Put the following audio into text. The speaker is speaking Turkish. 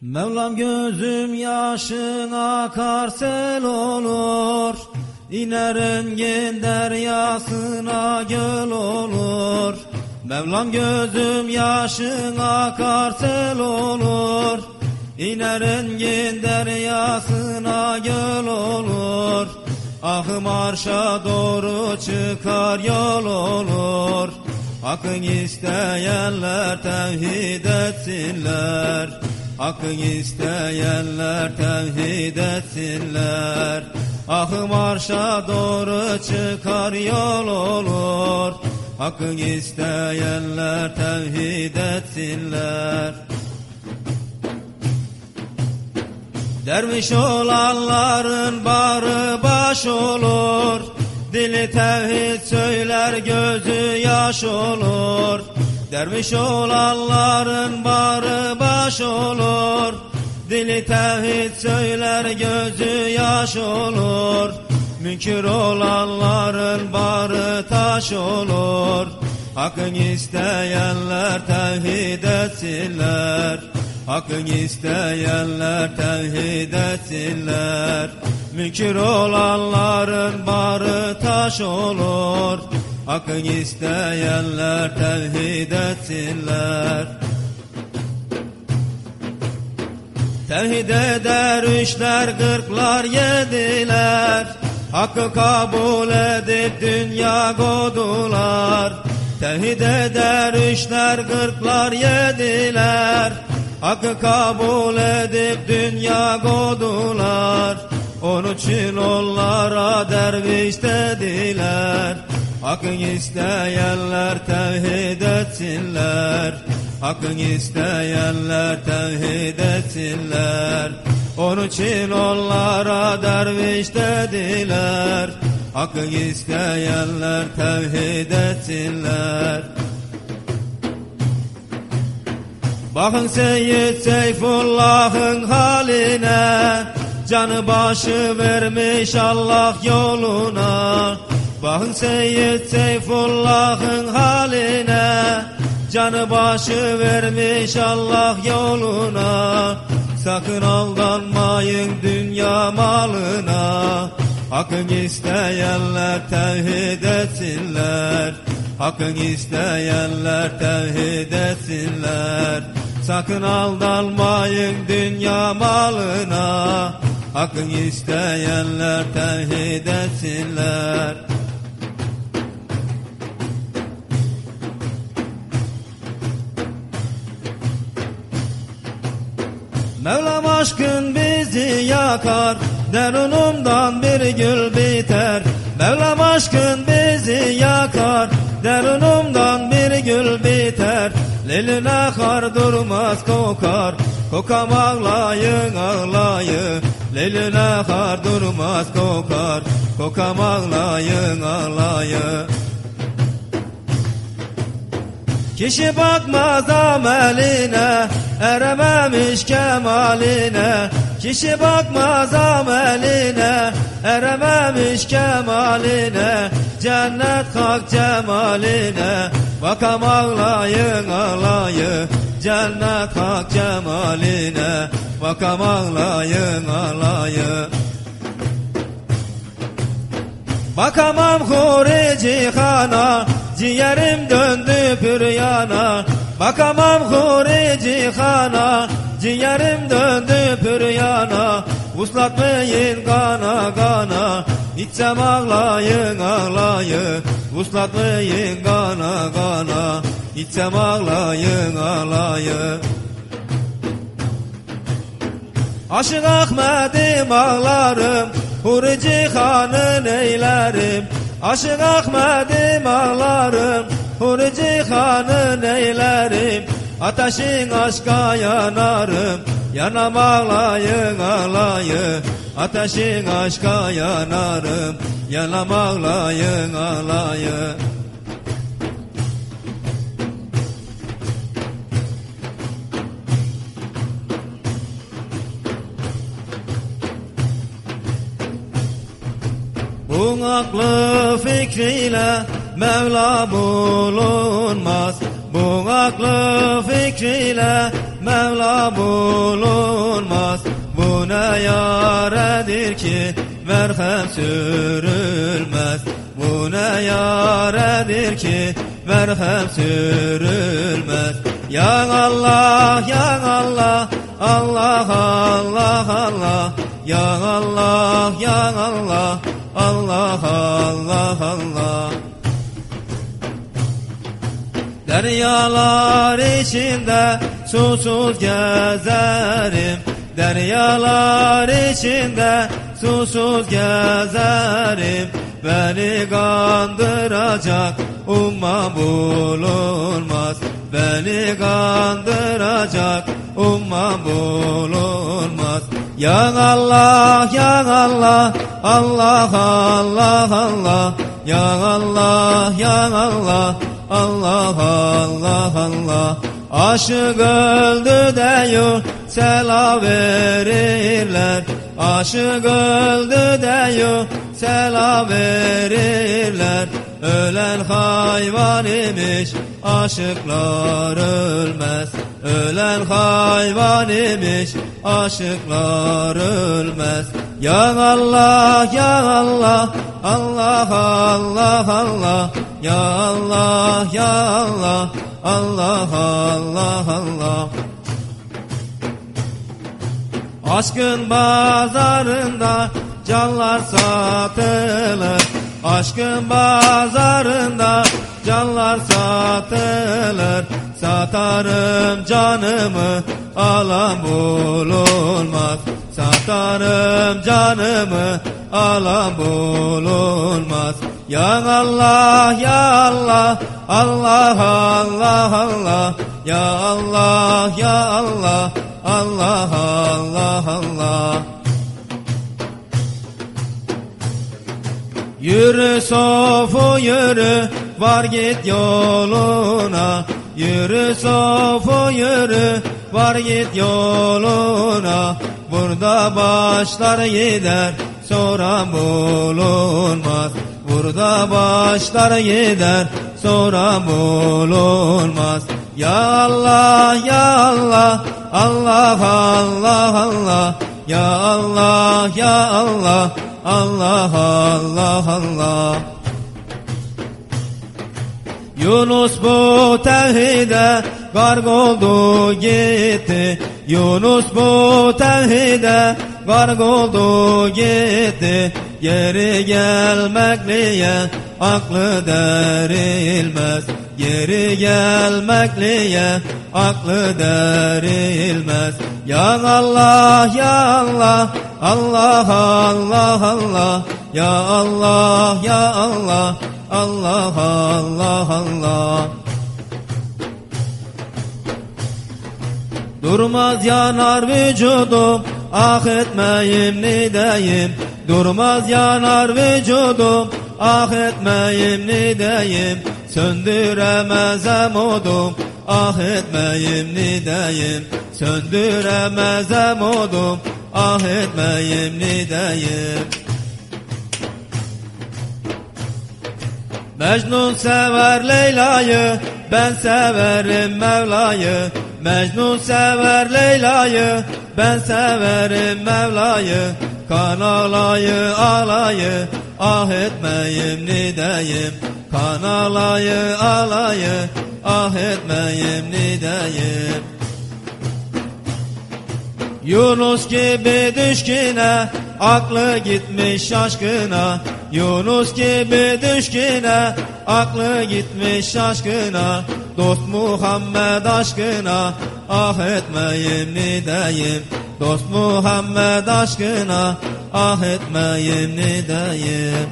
Mevlam gözüm yaşın akar sel olur İner engin deryasına göl olur. Mevlam gözüm yaşın akar sel olur İner engin deryasına göl olur. Ahım arşa doğru çıkar yol olur. Hakkın isteyenler tevhid etsinler Hakkın isteyenler tevhid etsinler. Ahım arşa doğru çıkar yol olur. Hakkın isteyenler tevhid etsinler. Derviş olanların barı baş olur. Dili tevhid söyler gözü yaş olur Derviş olanların barı baş olur. Dili tevhid söyler gözü yaş olur. Münkür olanların barı taş olur. Hakkın isteyenler tevhid etsinler. Hakkın isteyenler tevhid etsinler. Münkür olanların barı taş olur Hakkın isteyenler tevhid etsinler. Tevhid eder üçler kırklar yediler. Hakkı kabul edip dünya kodular. Tevhid eder üçler kırklar yediler. Hakkı kabul edip dünya kodular. Onun için onlara derviş dediler Hakkın isteyenler tevhid etsinler. Hakkın isteyenler tevhid etsinler. Onun için onlara derviş dediler. Hakkın isteyenler tevhid etsinler. Bakın Seyyid Seyfullah'ın haline. Canı başı vermiş Allah yoluna Bakın Seyyid Seyfullah'ın haline Canı başı vermiş Allah yoluna. Sakın aldanmayın dünya malına. Hakkın isteyenler tevhid etsinler. Hakkın isteyenler tevhid etsinler. Sakın aldanmayın dünya malına. Hakkın isteyenler tevhid etsinler Mevlam aşkın bizi yakar Derunumdan bir gül biter. Mevlam aşkın bizi yakar Derunumdan bir gül biter. Leline kar durmaz kokar Kokam ağlayın ağlayın. Leline kar durmaz kokar Kokam ağlayın ağlayın. Kişi bakmaz ameline Erememiş kemaline Kişi bakmaz ameline. Erememiş kemaline Cennet hak cemaline. Bakam ağlayın ağlayın Cennet hak cemaline. Bakam ağlayın ağlayın. Bakamam hurici kana Ciğerim döndü püryana Bakamam hurici kana Ciğerim döndü püryana Uslatmayın kana kana İçsem ağlayın ağlayın. Uslatmayın kana kana İçsem ağlayın ağlayın. Aşık Ahmet'im ağlarım Hurici hanın eylerim Aşık Ahmet'im ağlarım Hurici hanın eylerim Ateşin aşka yanarım Yanam ağlayın ağlayın Ateşin aşka yanarım Yanam ağlayın ağlayın Bu fikriyle Mevla bulunmaz Bu aklı fikriyle Mevla bulunmaz. Ne yaredir ki merhem sürülmez. Bu ne yaredir ki merhem sürülmez. Ya Allah ya Allah Allah Allah Allah. Ya Allah ya Allah Allah Allah Allah Deryalar içinde susuz gezerim. Deryalar içinde susuz gezerim. Beni kandıracak umma bulunmaz. Beni kandıracak umma bulunmaz. Ya Allah ya Allah Allah Allah Allah. Ya Allah ya Allah Allah Allah Allah. Aşık öldü diyor sela verirler Aşık öldü diyor sela verirler Ölen hayvan imiş aşıklar ölmez. Ölen hayvan imiş aşıklar ölmez. Ya Allah ya Allah. Allah Allah Allah Ya Allah ya Allah Allah Allah Allah. Aşkın pazarında canlar satılır. Aşkın pazarında canlar satılır. Satarım canımı alan bulunmaz. Satarım canımı alan bulunmaz Ya Allah ya Allah Allah Allah Allah. Ya Allah ya Allah Allah Allah Allah. Yürü sofu yürü var git yoluna. Yürü sofu yürü var git yoluna. Burada başlar gider soran bulunmaz Burada başlar gider soran bulunmaz. Ya Allah ya Allah Allah Allah Allah. Ya Allah ya Allah Allah Allah Allah. Yunus bu tevhide garg oldu gitti. Yunus bu tevhide garg oldu gitti Geri gelmek niye aklı derilmez? Geri gelmek niye aklı derilmez? Ya Allah ya Allah Allah Allah Allah. Ya Allah ya Allah Allah Allah Allah. Durmaz yanar vücudum ah etmeyim nideyim Durmaz yanar vücudum. Ah etmeyim nideyim Söndüremezem odum. Ah etmeyim nideyim Söndüremezem odum. Ah etmeyim nideyim Mecnun sever Leyla'yı, ben severim Mevla'yı. Mecnun sever Leyla'yı, ben severim Mevla'yı. Kan alayı alayı, ah etmeyim nideyim. Kan alayı alayı, ah etmeyim nideyim. Yunus gibi düşkine aklı gitmiş şaşkına Yunus gibi düşkine aklı gitmiş şaşkına Dost Muhammed aşkına ah etmeyim nideyim Dost Muhammed aşkına ah etmeyim nideyim